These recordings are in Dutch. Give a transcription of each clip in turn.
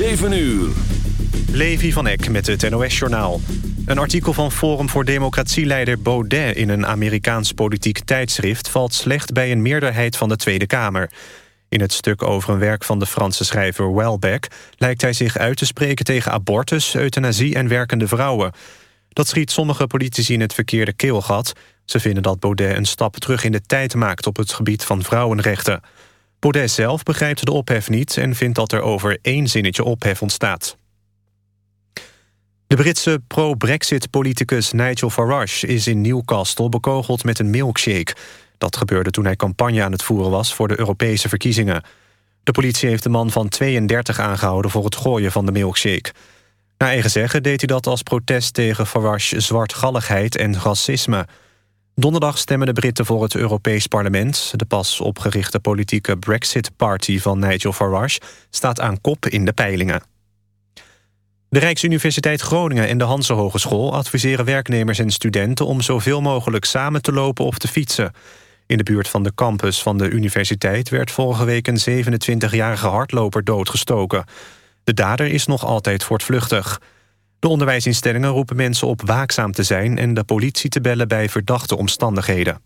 7 uur. Levi van Eck met het NOS-journaal. Een artikel van Forum voor Democratieleider Baudet... in een Amerikaans politiek tijdschrift... valt slecht bij een meerderheid van de Tweede Kamer. In het stuk over een werk van de Franse schrijver Welbeck... lijkt hij zich uit te spreken tegen abortus, euthanasie en werkende vrouwen. Dat schiet sommige politici in het verkeerde keelgat. Ze vinden dat Baudet een stap terug in de tijd maakt... op het gebied van vrouwenrechten. Baudet zelf begrijpt de ophef niet... en vindt dat er over één zinnetje ophef ontstaat. De Britse pro-Brexit-politicus Nigel Farage is in Newcastle bekogeld met een milkshake. Dat gebeurde toen hij campagne aan het voeren was voor de Europese verkiezingen. De politie heeft de man van 32 aangehouden voor het gooien van de milkshake. Naar eigen zeggen deed hij dat als protest tegen Farage zwartgalligheid en racisme. Donderdag stemmen de Britten voor het Europees Parlement. De pas opgerichte politieke Brexit-party van Nigel Farage staat aan kop in de peilingen. De Rijksuniversiteit Groningen en de Hanse Hogeschool adviseren werknemers en studenten om zoveel mogelijk samen te lopen of te fietsen. In de buurt van de campus van de universiteit werd vorige week een 27-jarige hardloper doodgestoken. De dader is nog altijd voortvluchtig. De onderwijsinstellingen roepen mensen op waakzaam te zijn en de politie te bellen bij verdachte omstandigheden.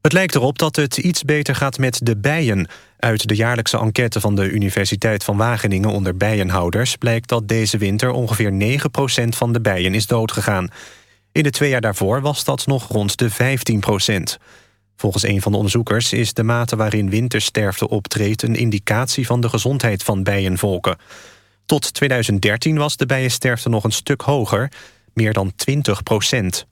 Het lijkt erop dat het iets beter gaat met de bijen. Uit de jaarlijkse enquête van de Universiteit van Wageningen onder bijenhouders... blijkt dat deze winter ongeveer 9% van de bijen is doodgegaan. In de twee jaar daarvoor was dat nog rond de 15% Volgens een van de onderzoekers is de mate waarin wintersterfte optreedt... een indicatie van de gezondheid van bijenvolken. Tot 2013 was de bijensterfte nog een stuk hoger, meer dan 20%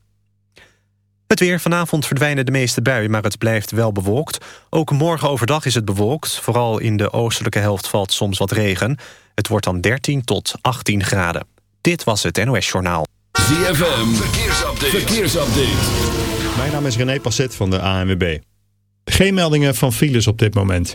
het weer. Vanavond verdwijnen de meeste buien, maar het blijft wel bewolkt. Ook morgen overdag is het bewolkt. Vooral in de oostelijke helft valt soms wat regen. Het wordt dan 13 tot 18 graden. Dit was het NOS Journaal. ZFM. Verkeersupdate. Verkeersupdate. Mijn naam is René Passet van de ANWB. Geen meldingen van files op dit moment.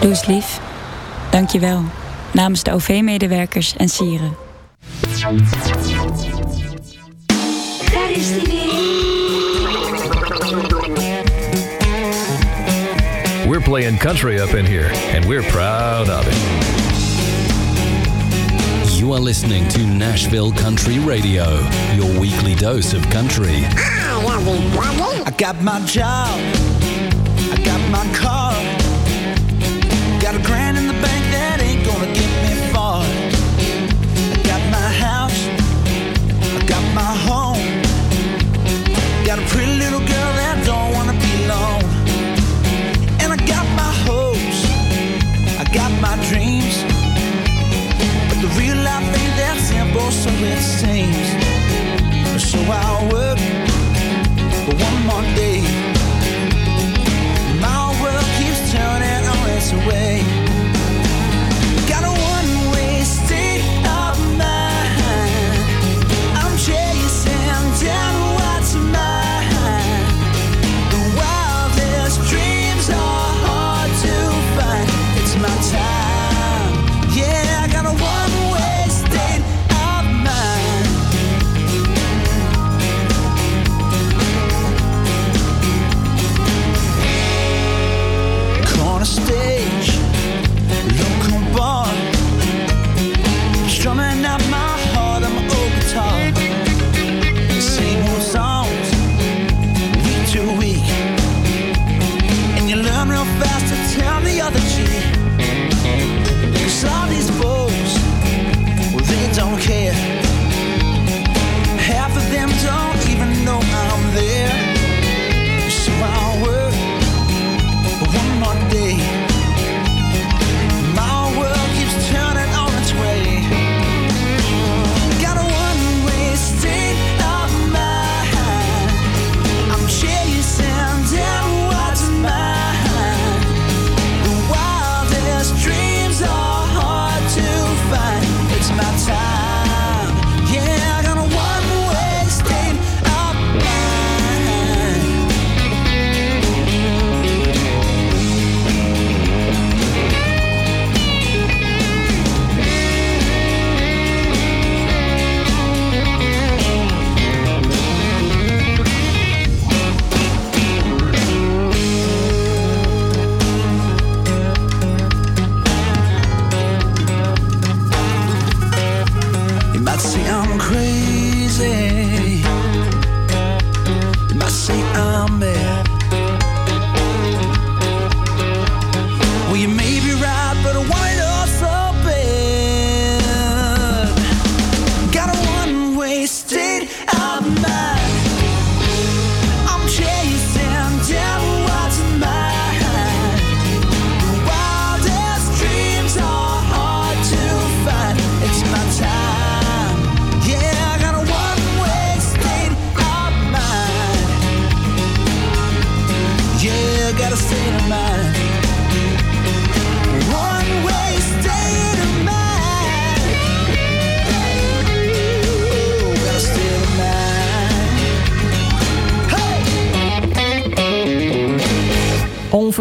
Doe eens lief. Dank je wel. Namens de OV-medewerkers en sieren. Daar is hij weer. We're playing country up in here, and we're proud of it. You are listening to Nashville Country Radio, your weekly dose of country. I got my job. I got my car. Got a grand in the bank that ain't gonna get me far. I got my house, I got my home. Got a pretty little girl that don't wanna be alone. And I got my hopes, I got my dreams. But the real life ain't that simple, so it seems. So I will.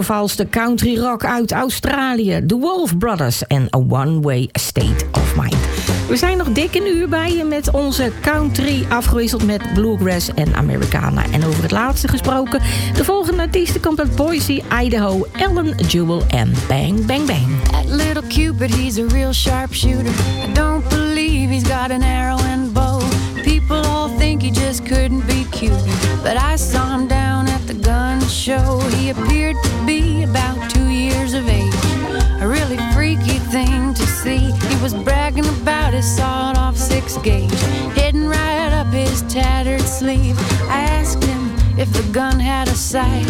Onvervalste country rock uit Australië. The Wolf Brothers en A One Way State of Mind. We zijn nog dik een uur bij je met onze country... afgewisseld met bluegrass en Americana. En over het laatste gesproken... de volgende artiest komt uit Boise, Idaho... Ellen Jewel en Bang Bang Bang. That little Cupid, he's a real sharpshooter. I don't believe he's got an arrow and bow. People all think he just couldn't be cute. But I saw him down show. He appeared to be about two years of age. A really freaky thing to see. He was bragging about his sawed off six gauge, hidden right up his tattered sleeve. I asked him if the gun had a sight.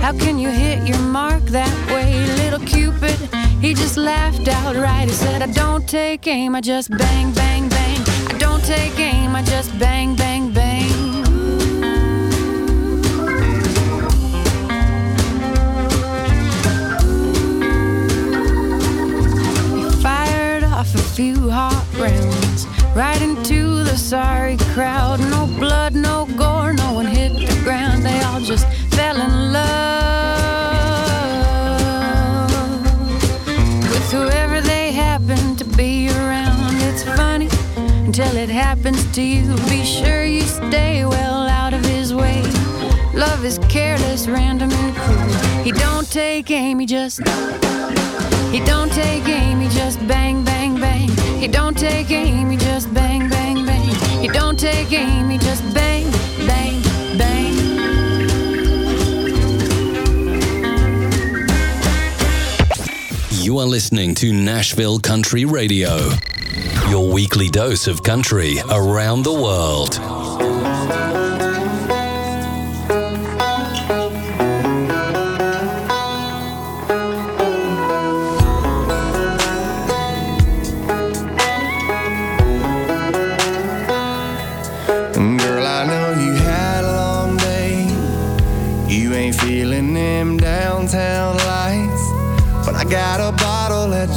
How can you hit your mark that way, little Cupid? He just laughed outright. He said, I don't take aim, I just bang, bang, bang. I don't take aim, I just bang, bang, bang. Few hot rounds right into the sorry crowd. No blood, no gore, no one hit the ground. They all just fell in love with whoever they happened to be around. It's funny until it happens to you. Be sure you stay well is careless, random, and cruel. He don't take aim, he just. He don't take aim, he just bang, bang, bang. He don't take aim, he just bang, bang, bang. He don't take aim, he just bang, bang, bang. You are listening to Nashville Country Radio, your weekly dose of country around the world.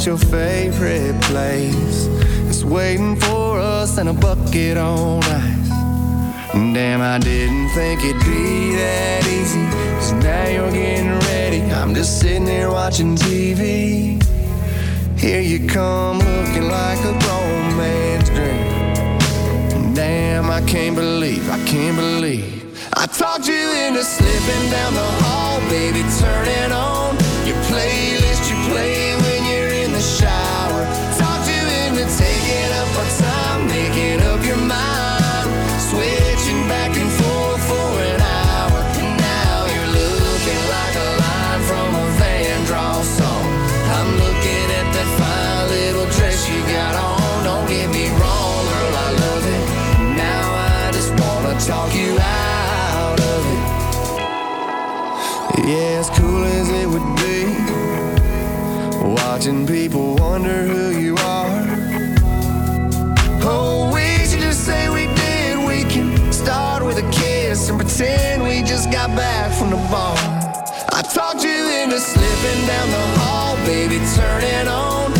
Your favorite place. It's waiting for us in a bucket on ice. Damn, I didn't think it'd be that easy. Cause now you're getting ready. I'm just sitting here watching TV. Here you come looking like a grown man's dream. Damn, I can't believe, I can't believe. I talked you into slipping down the hall, baby, turning on your playlist you play Yeah, as cool as it would be, watching people wonder who you are. Oh, we should just say we did. We can start with a kiss and pretend we just got back from the bar. I talked you into slipping down the hall, baby, turning on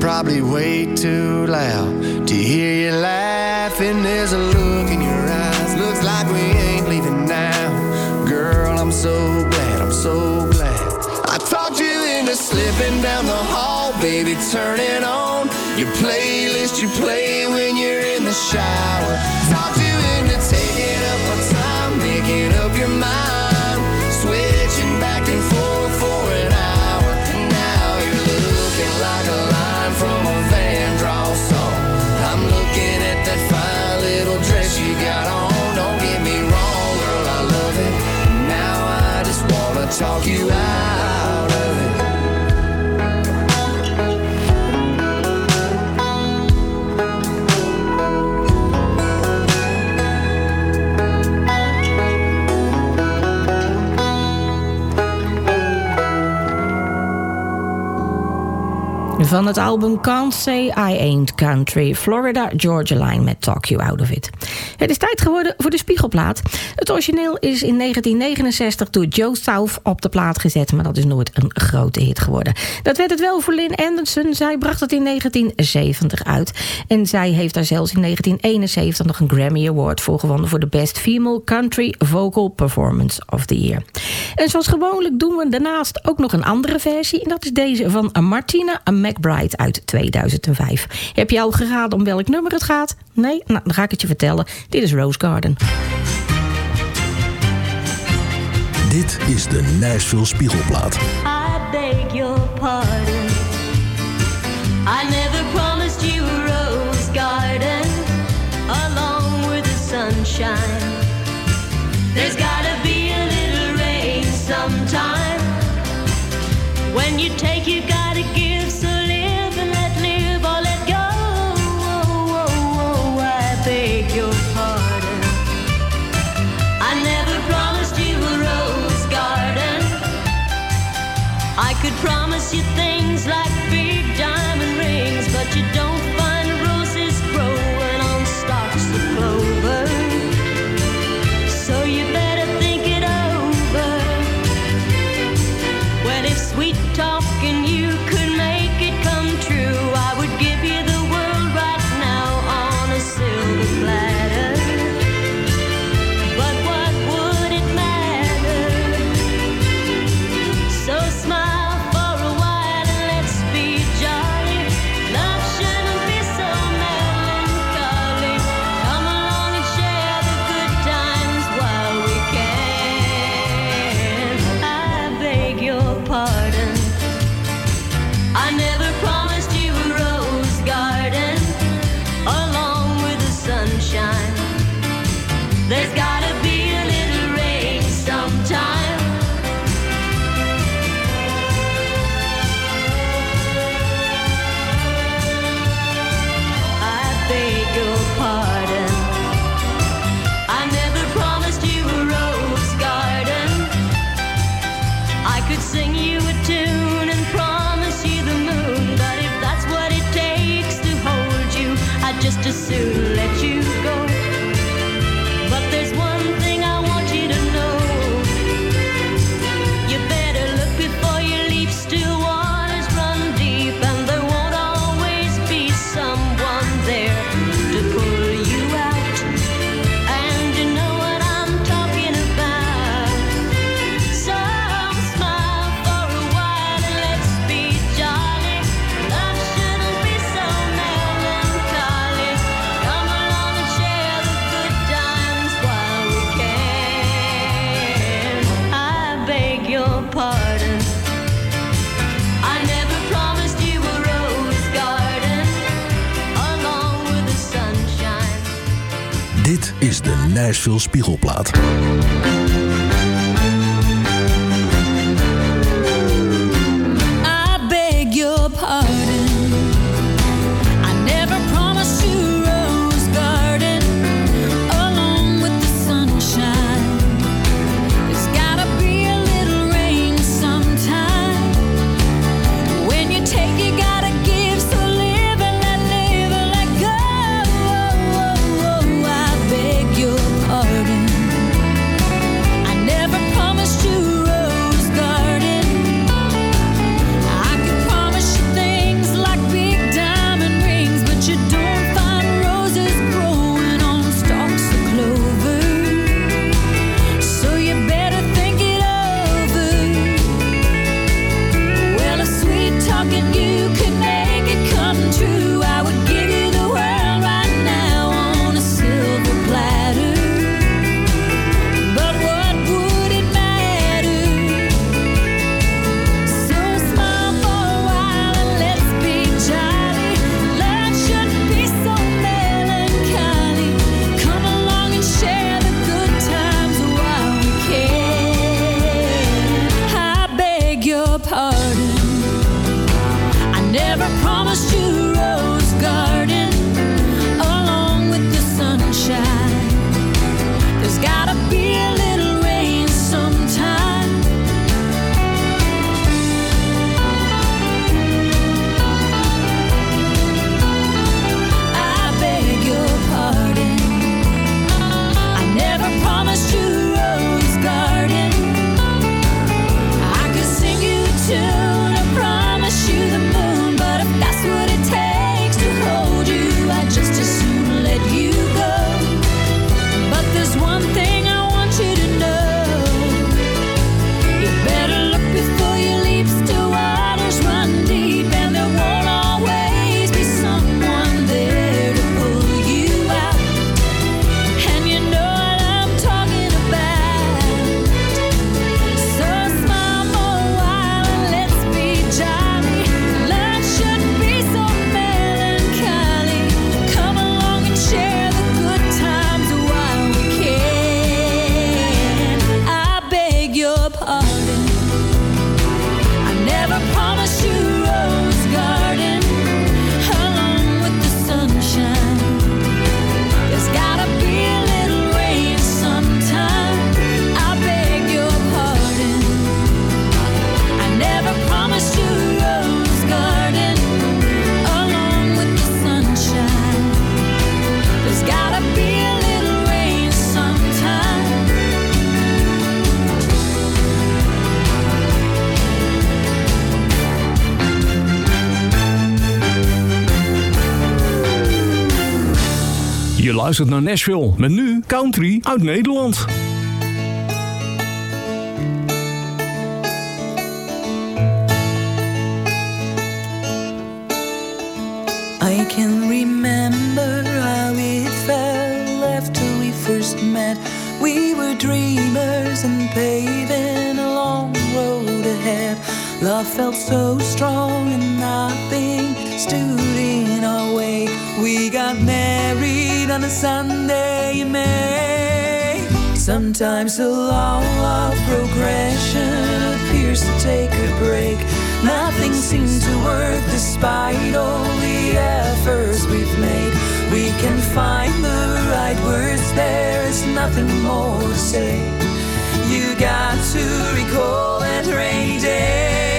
probably way too loud to hear you laughing. There's a look in your eyes, looks like we ain't leaving now. Girl, I'm so glad, I'm so glad. I talked you into slipping down the hall, baby, turning Van het album Can't Say I Ain't Country, Florida Georgia Line met Talk You Out of It. Het is tijd geworden voor de Spiegelplaat. Het origineel is in 1969 door Joe South op de plaat gezet, maar dat is nooit een grote hit geworden. Dat werd het wel voor Lynn Anderson. Zij bracht het in 1970 uit. En zij heeft daar zelfs in 1971 nog een Grammy Award voor gewonnen voor de Best Female Country Vocal Performance of the Year. En zoals gewoonlijk doen we daarnaast ook nog een andere versie. En dat is deze van Martina McBride uit 2005. Heb je al geraden om welk nummer het gaat? Nee? Nou, dan ga ik het je vertellen. Dit is Rose Garden. Dit is de Nashville Spiegelplaat. I beg your pardon. I never promised you a rose garden along with the sunshine. There's gotta be a little rain sometime. When you take, soon let you Nashville Spiegelplaat. Luistert naar Nashville. Met nu country uit Nederland. I can remember how it felt after we first met. We were dreamers and paving a long road ahead. Love felt so strong and way. We got married on a Sunday in May. Sometimes the long love progression appears to take a break. Nothing seems to work despite all the efforts we've made. We can find the right words, there is nothing more to say. You got to recall that rainy day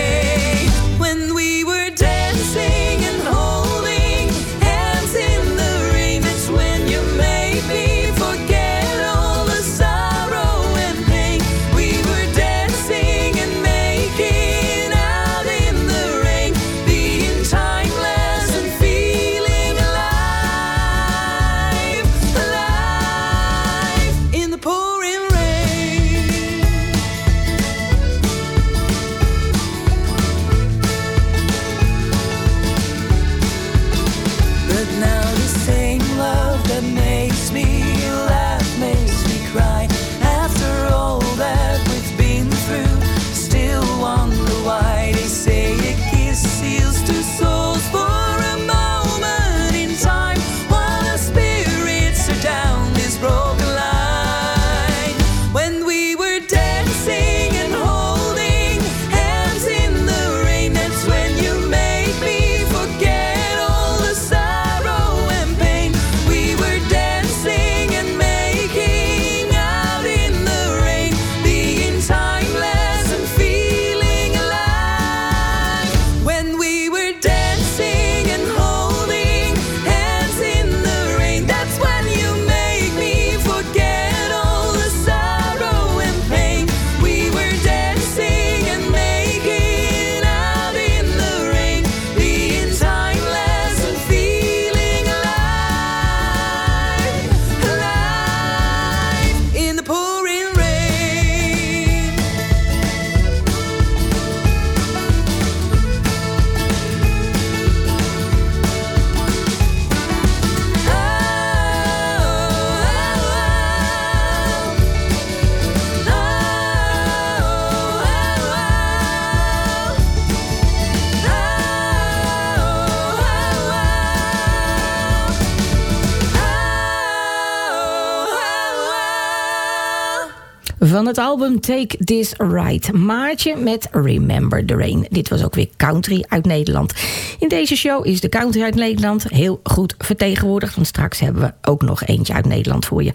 Van het album Take This Right. Maartje met Remember the Rain. Dit was ook weer country uit Nederland. In deze show is de country uit Nederland heel goed vertegenwoordigd. Want straks hebben we ook nog eentje uit Nederland voor je.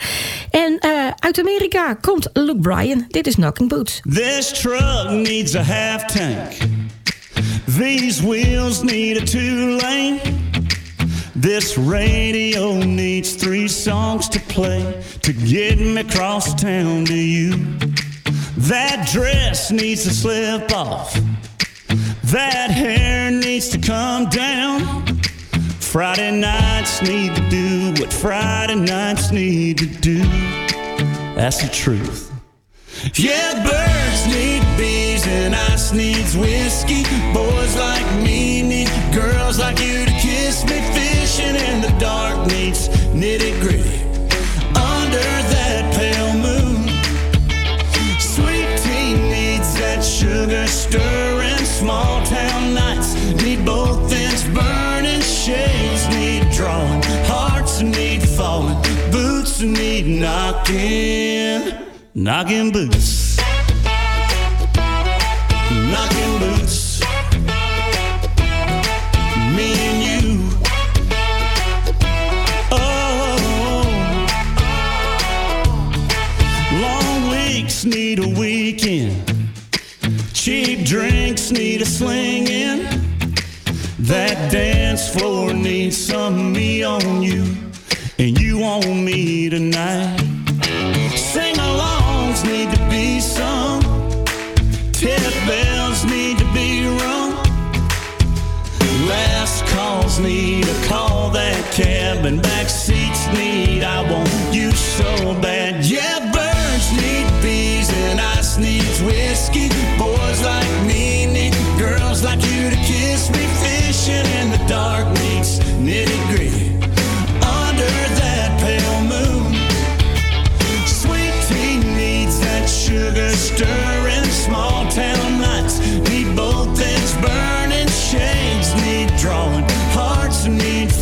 En eh, uit Amerika komt Luke Bryan. Dit is Knocking Boots. This truck needs a half tank. These wheels need a two lane. This radio needs three songs to play to get me across town to you. That dress needs to slip off. That hair needs to come down. Friday nights need to do what Friday nights need to do. That's the truth. Yeah, birds need bees and ice needs whiskey. Boys like me need girls like you to kiss me. Fishing in the dark needs nitty gritty. Under that pale moon, sweet tea needs that sugar stirring. Small town nights need both ends burning. Shades need drawing. Hearts need falling. Boots need knocking. Knocking boots. Knocking boots. Drinks need a slinging. That dance floor needs some me on you. And you on me tonight. Sing alongs need to be sung. Tip bells need to be rung. Last calls need a call all that cabin back seats need. I want you so bad. Yeah, birds need bees and ice needs whiskey. Boys like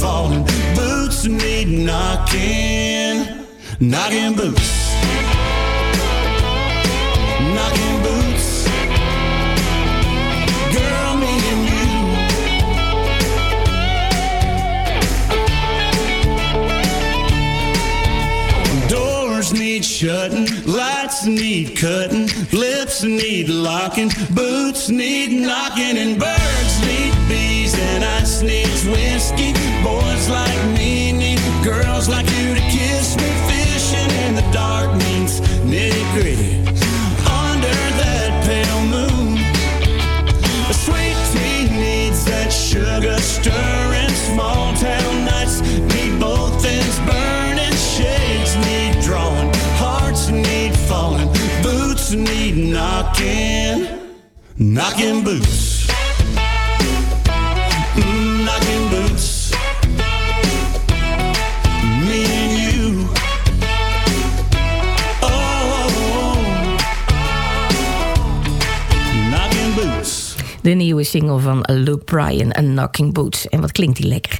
falling. Boots need knocking. Knocking boots. Knocking boots. Girl, me and you. Doors need shutting, lights need cutting, lips need locking, boots need knocking, and birds need bees, and ice needs whiskey. Boys like me need girls like you to kiss me. Fishing in the dark means nitty gritty. Under that pale moon, a sweet tea needs that sugar stirring. Small town nights need both ends burning. Shades need drawing. Hearts need falling. Boots need knocking. Knocking boots. De nieuwe single van Luke Bryan, A Knocking Boots. En wat klinkt die lekker.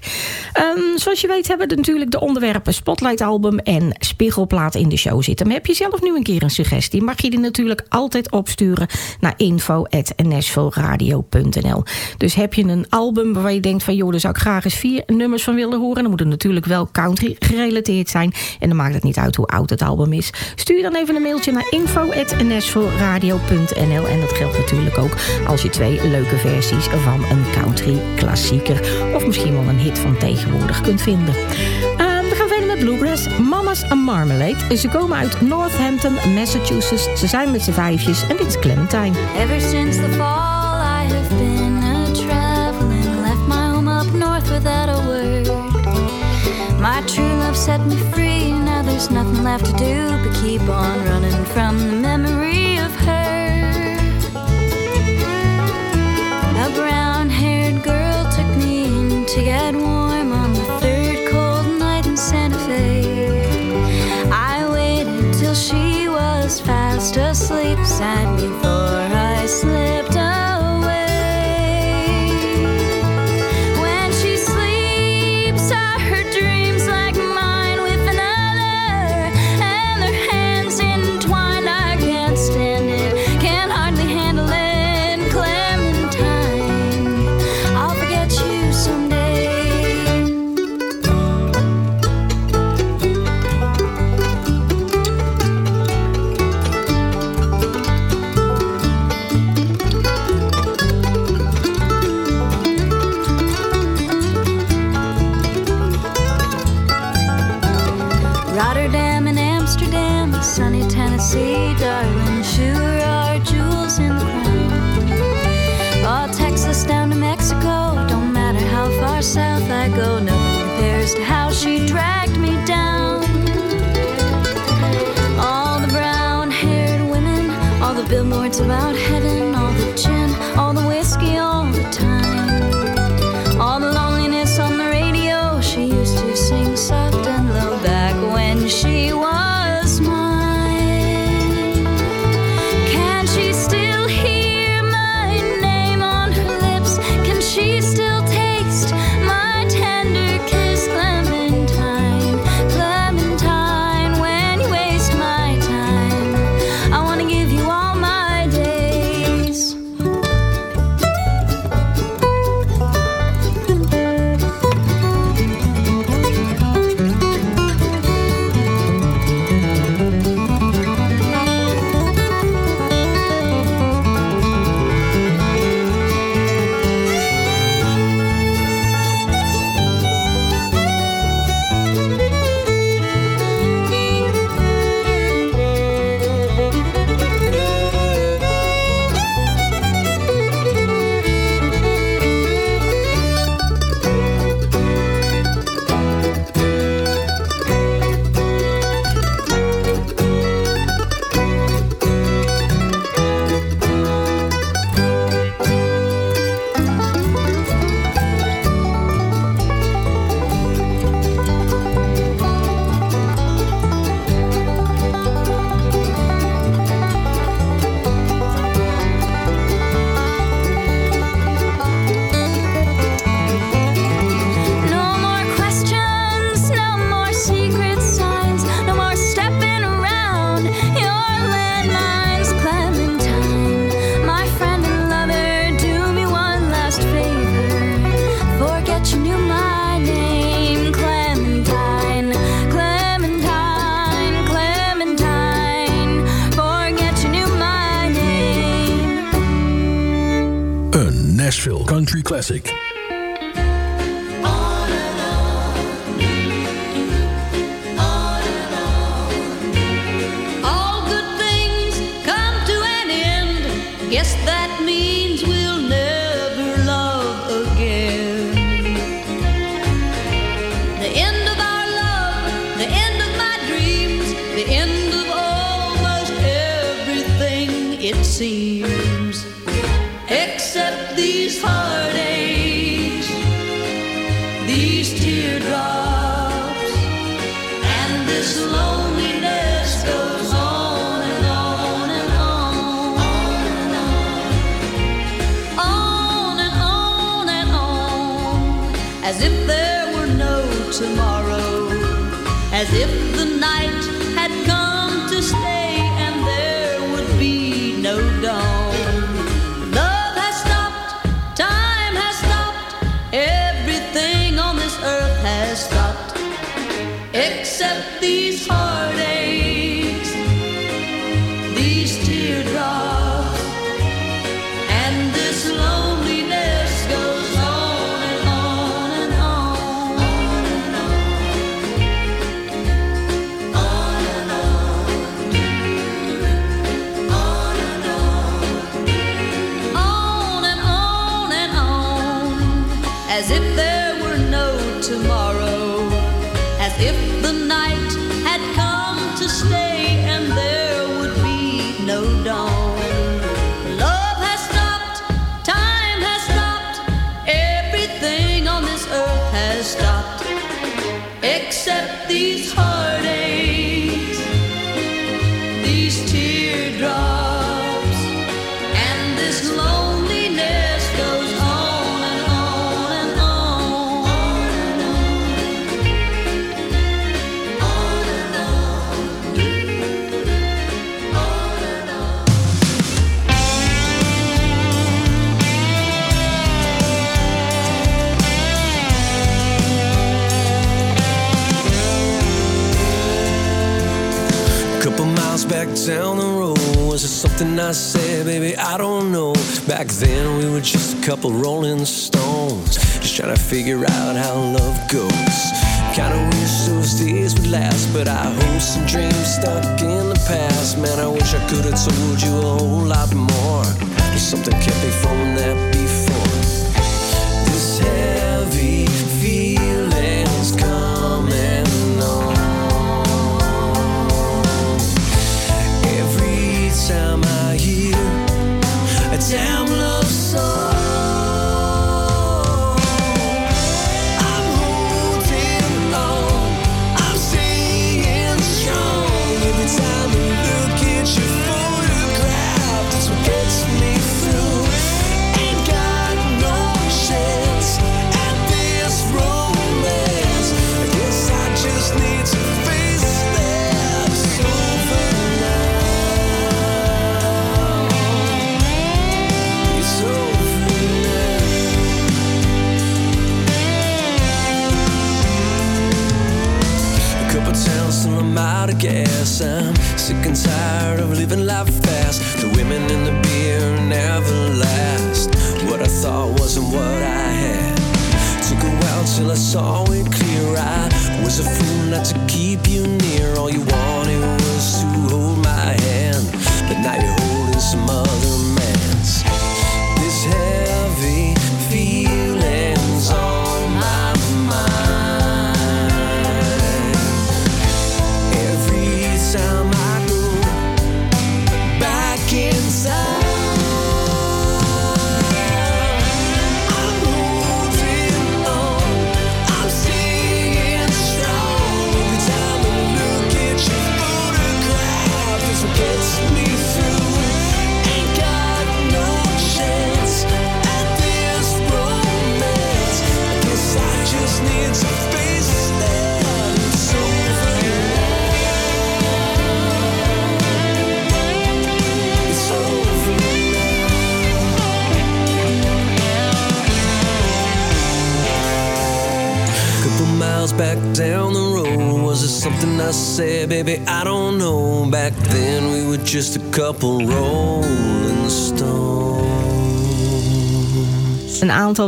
Ehm, zoals je weet hebben we natuurlijk de onderwerpen Spotlight album en Spiegelplaat in de show zitten. Maar heb je zelf nu een keer een suggestie? Mag je die natuurlijk altijd opsturen naar info.nashvilleradio.nl Dus heb je een album waarvan je denkt van... joh, daar zou ik graag eens vier nummers van willen horen. Dan moet het natuurlijk wel country gerelateerd zijn. En dan maakt het niet uit hoe oud het album is. Stuur dan even een mailtje naar info.nashvilleradio.nl En dat geldt natuurlijk ook als je twee leuke versies van een country klassieker... of misschien wel een hit van tegenwoordig kunt vinden. Ehm, we gaan verder met Bluegrass. Mama's a Marmalade. Ze komen uit Northampton, Massachusetts. Ze zijn met z'n vijfjes en dit is Clementine. Ever since the fall, I have been a traveling. Left my home up north without a word. My true love set me free. Now there's nothing left to do but keep on running from the get warm on the third cold night in Santa Fe. I waited till she was fast asleep, sad before sunny Tennessee, darling, sure are jewels in the crown. All Texas down to Mexico, don't matter how far south I go, nothing compares to how she dragged me down. All the brown haired women, all the billboards about Classic. down the road. Was it something I said, baby? I don't know. Back then we were just a couple rolling stones, just trying to figure out how love goes. Kinda wish those days would last, but I hope some dreams stuck in the past. Man, I wish I could have told you a whole lot more. There's something kept me from that before. Damn.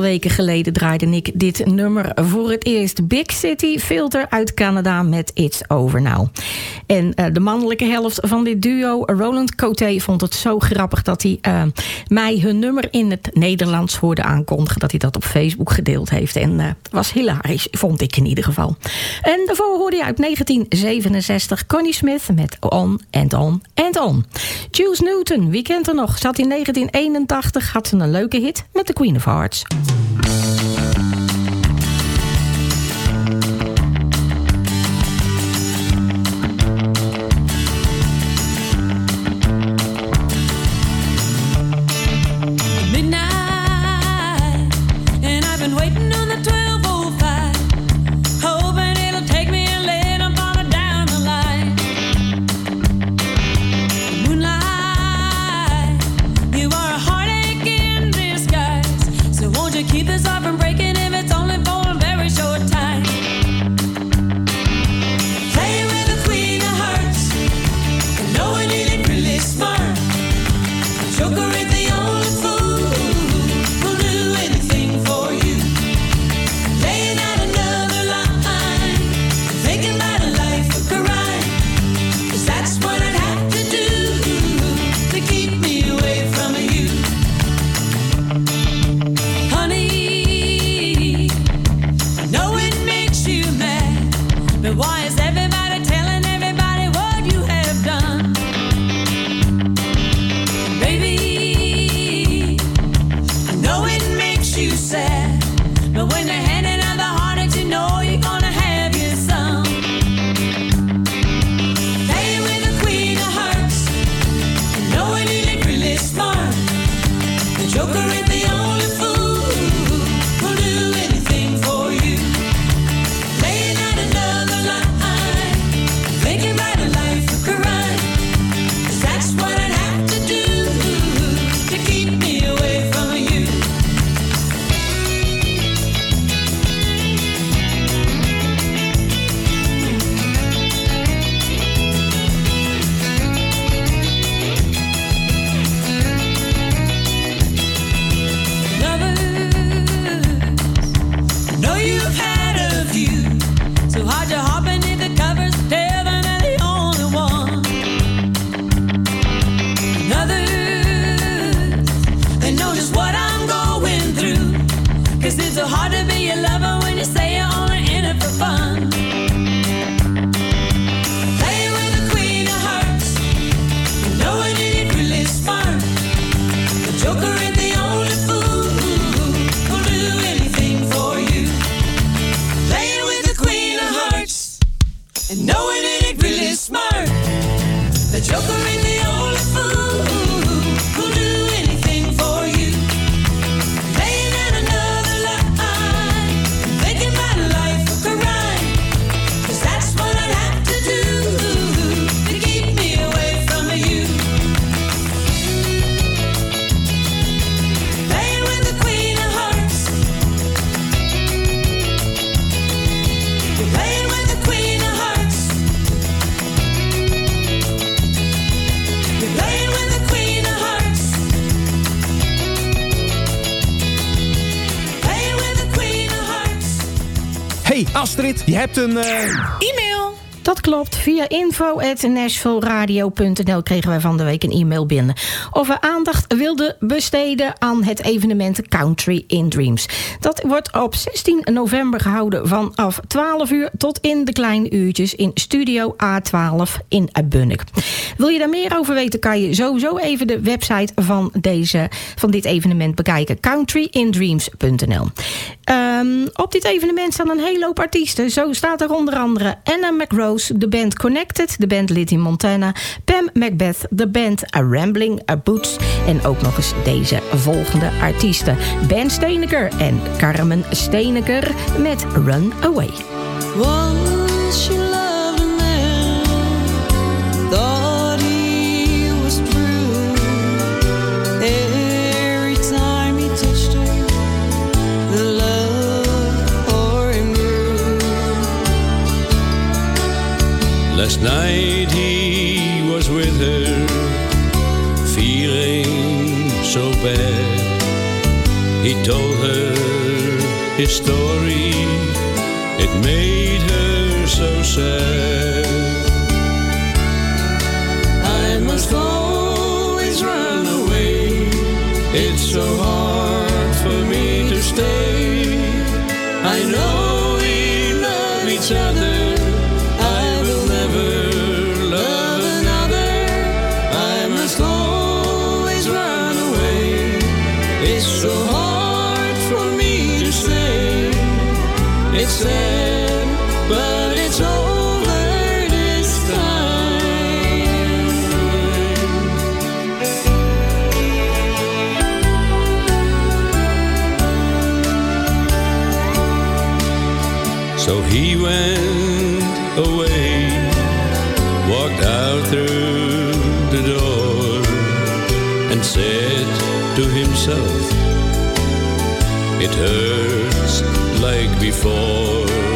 Weken geleden draaide ik dit nummer voor het eerst. Big City Filter uit Canada met It's Over Now. En eh, de mannelijke helft van dit duo, Roland Coté, vond het zo grappig dat hij eh, mij hun nummer in het Nederlands hoorde aankondigen. Dat hij dat op Facebook gedeeld heeft. En eh was hilarisch, vond ik in ieder geval. En daarvoor hoorde je uit 1967 Connie Smith met On and On and On. Jules Newton, wie kent er nog? Zat in 1981, had ze een leuke hit met The Queen of Hearts. een... Uh... Eh, Via info.nashvilleradio.nl kregen wij van de week een e-mail binnen. Of we aandacht wilden besteden aan het evenement Country in Dreams. Dat wordt op 16 november gehouden vanaf 12 uur tot in de kleine uurtjes in Studio A12 in Bunnik. Wil je daar meer over weten, kan je sowieso even de website van, deze, van dit evenement bekijken. countryindreams.nl Ehm, Op dit evenement staan een hele hoop artiesten. Zo staat er onder andere Anna McRose, de band Connected, de band Litty Montana, Pam Macbeth, de band A Rambling A Boots en ook nog eens deze volgende artiesten. Ben Steeneker en Carmen Steeneker met Run Away. Last night he was with her, feeling so bad. he told her his story. It made her so sad. I must always run away. It's so hard So he went away, walked out through the door, and said to himself, It hurts like before.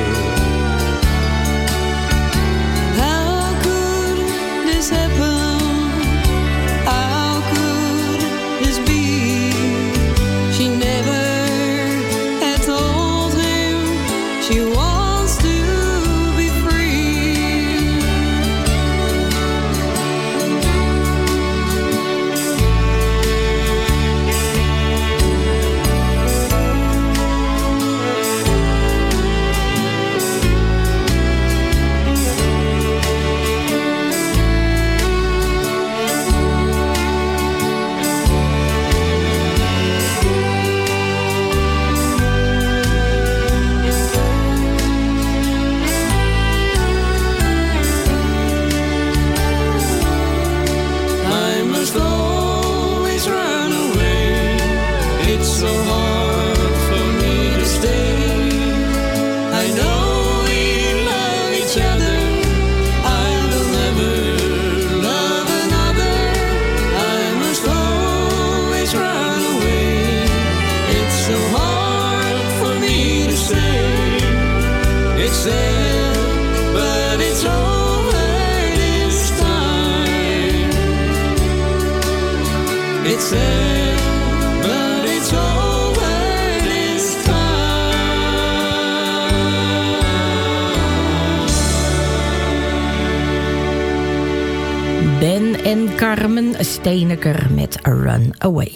Ben en Carmen Steeneker met Run Away.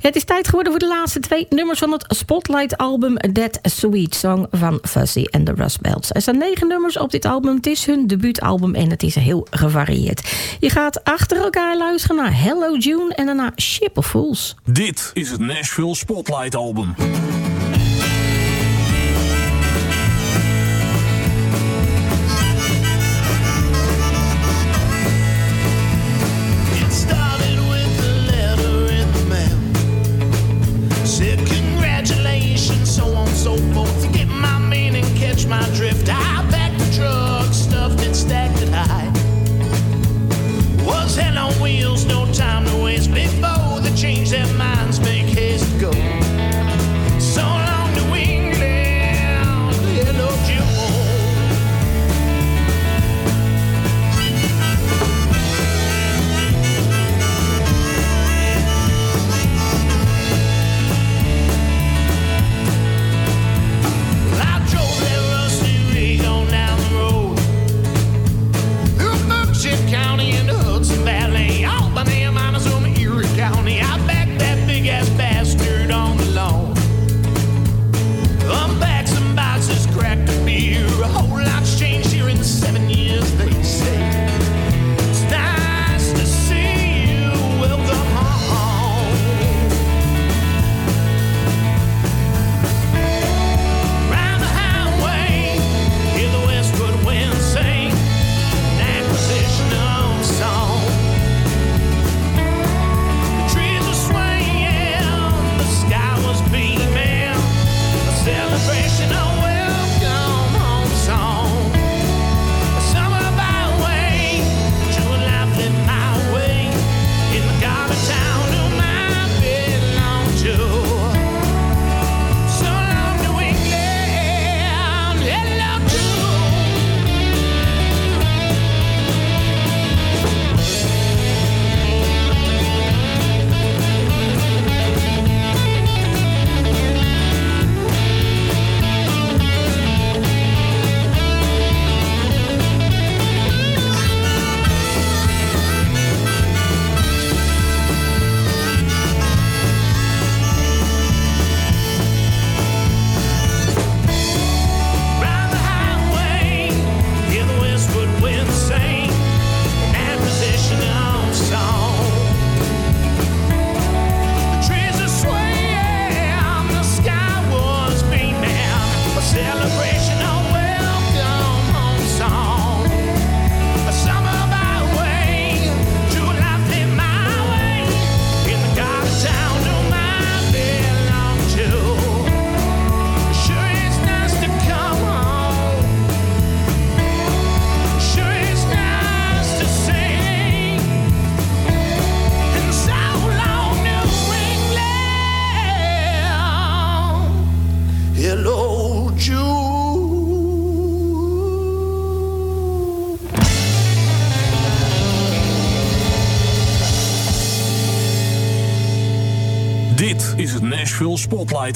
Het is tijd geworden voor de laatste twee nummers van het Spotlight-album That Sweet Song van Fuzzy and the Rust Belts. Er staan negen nummers op dit album. Het is hun debuutalbum en het is heel gevarieerd. Je gaat achter elkaar luisteren naar Hello June en daarna Ship of Fools. Dit is het Nashville Spotlight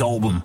Album.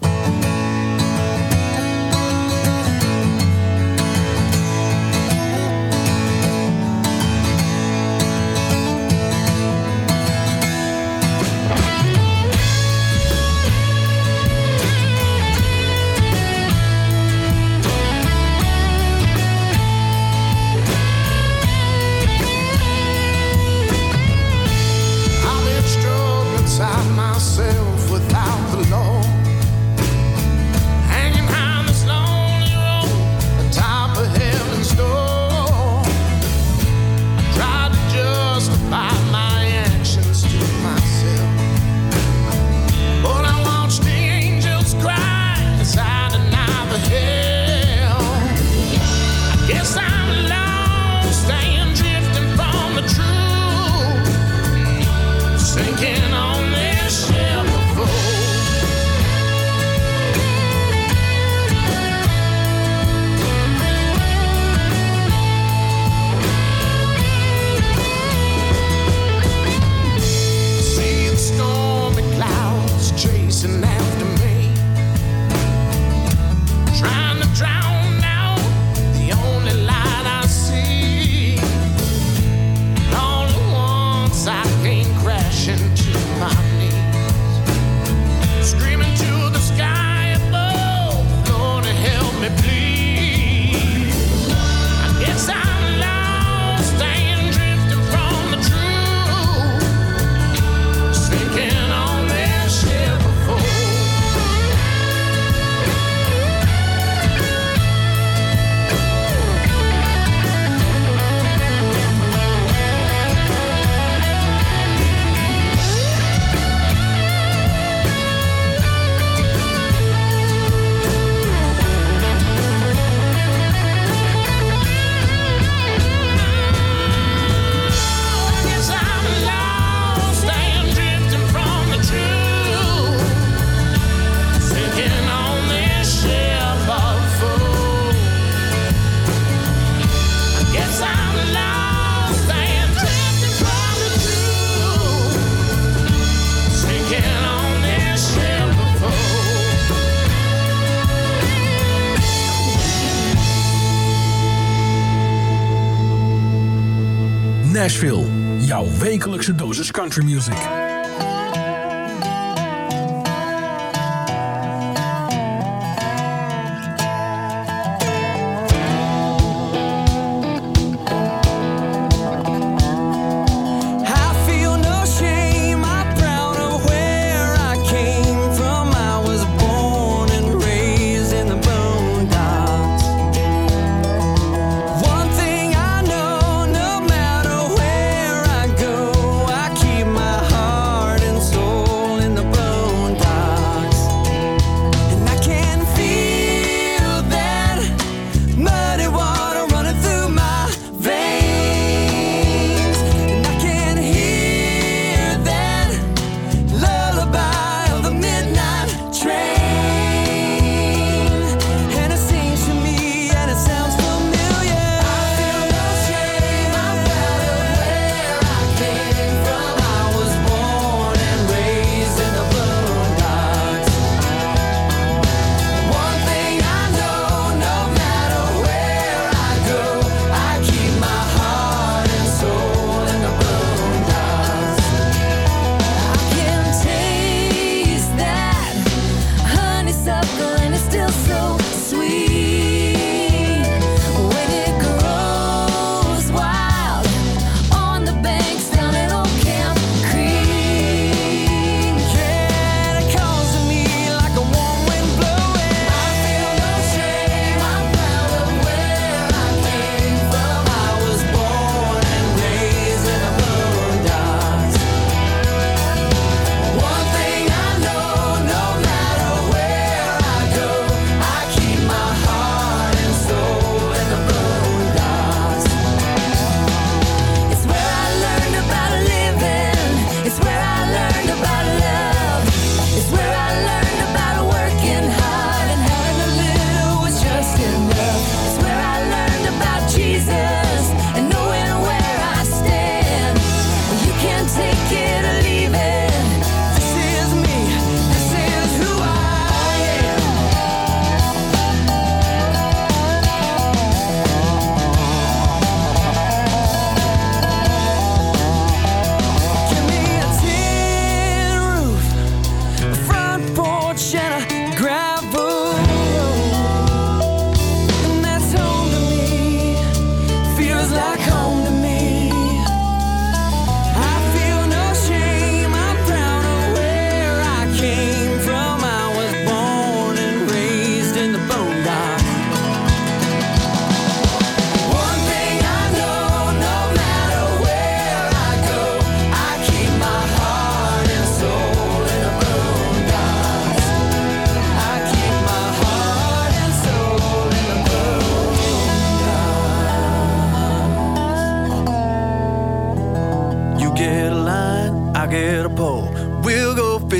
Wekelijkse dosis country music.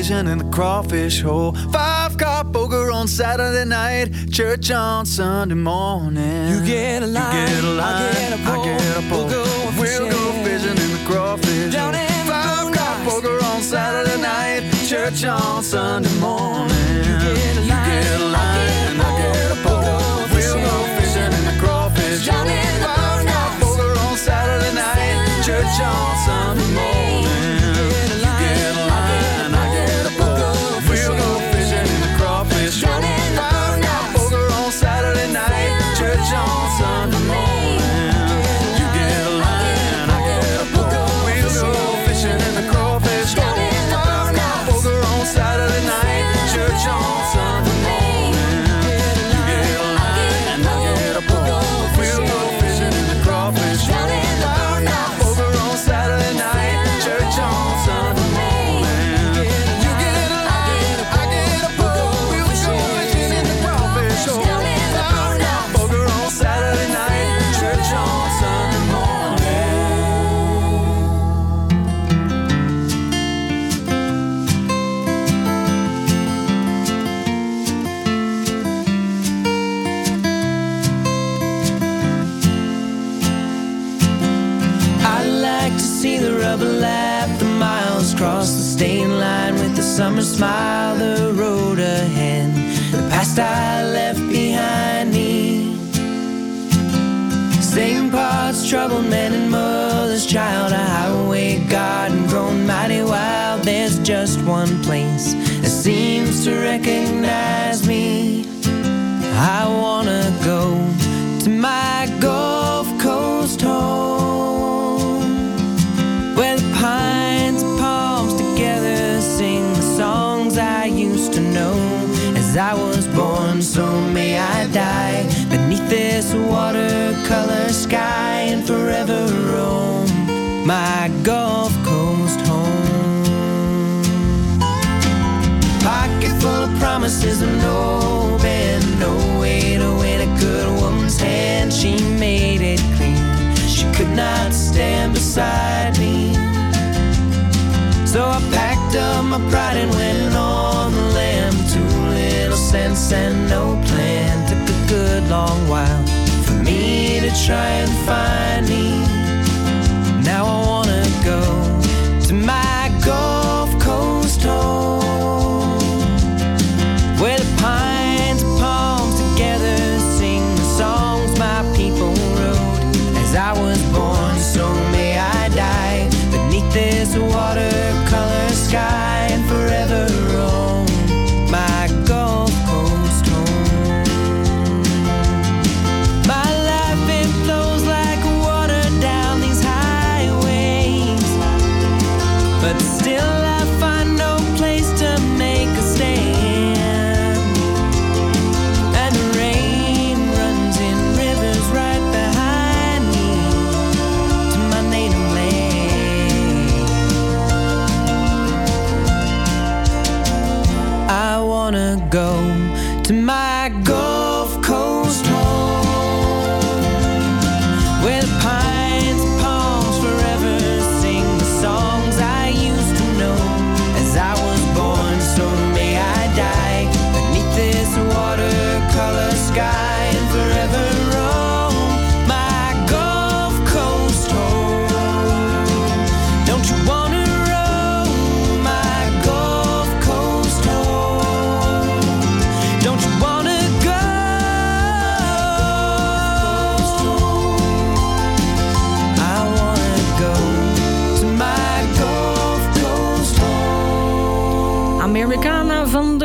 Fishing in the crawfish hole. Five cop poker on Saturday night, church on Sunday morning. You get a line, you get a line, I get a pole. Get a. We'll go We'll go fishing. in the crawfish Down hole. Five boondocks. poker on Saturday night, church on Sunday morning. You get a line, I get a pole. We'll go fishing in the crawfish hole. Five poker on Saturday night, church on Sunday morning. Troubled man and mother's child, a highway garden grown mighty wild. There's just one place that seems to recognize promises of no bend, no way to win a good woman's hand. She made it clear she could not stand beside me. So I packed up my pride and went on the lamb. Too little sense and no plan. Took a good long while for me to try and find me. Go to my Gulf Coast home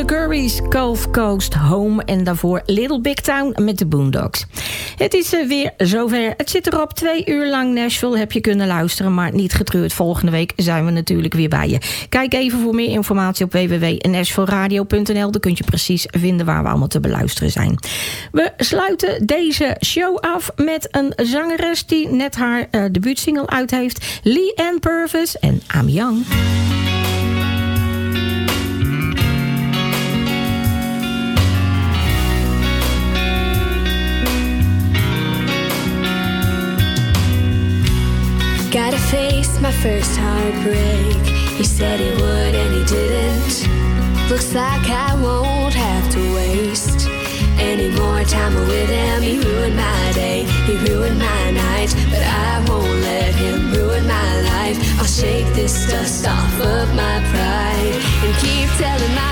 De Curry's, Gulf Coast Home. En daarvoor Little Big Town met de Boondocks. Het is eh, weer zover. Het zit erop. Twee uur lang Nashville heb je kunnen luisteren. Maar niet getreurd. Volgende week zijn we natuurlijk weer bij je. Kijk even voor meer informatie op www.nashvilleradio.nl. Daar kun je precies vinden waar we allemaal te beluisteren zijn. We sluiten deze show af met een zangeres... die net haar eh, debuutsingle uit heeft. Lee Ann Purvis en I'm Young. Face my first heartbreak. He said he would and he didn't. Looks like I won't have to waste any more time with him. He ruined my day, he ruined my night, but I won't let him ruin my life. I'll shake this dust off of my pride and keep telling my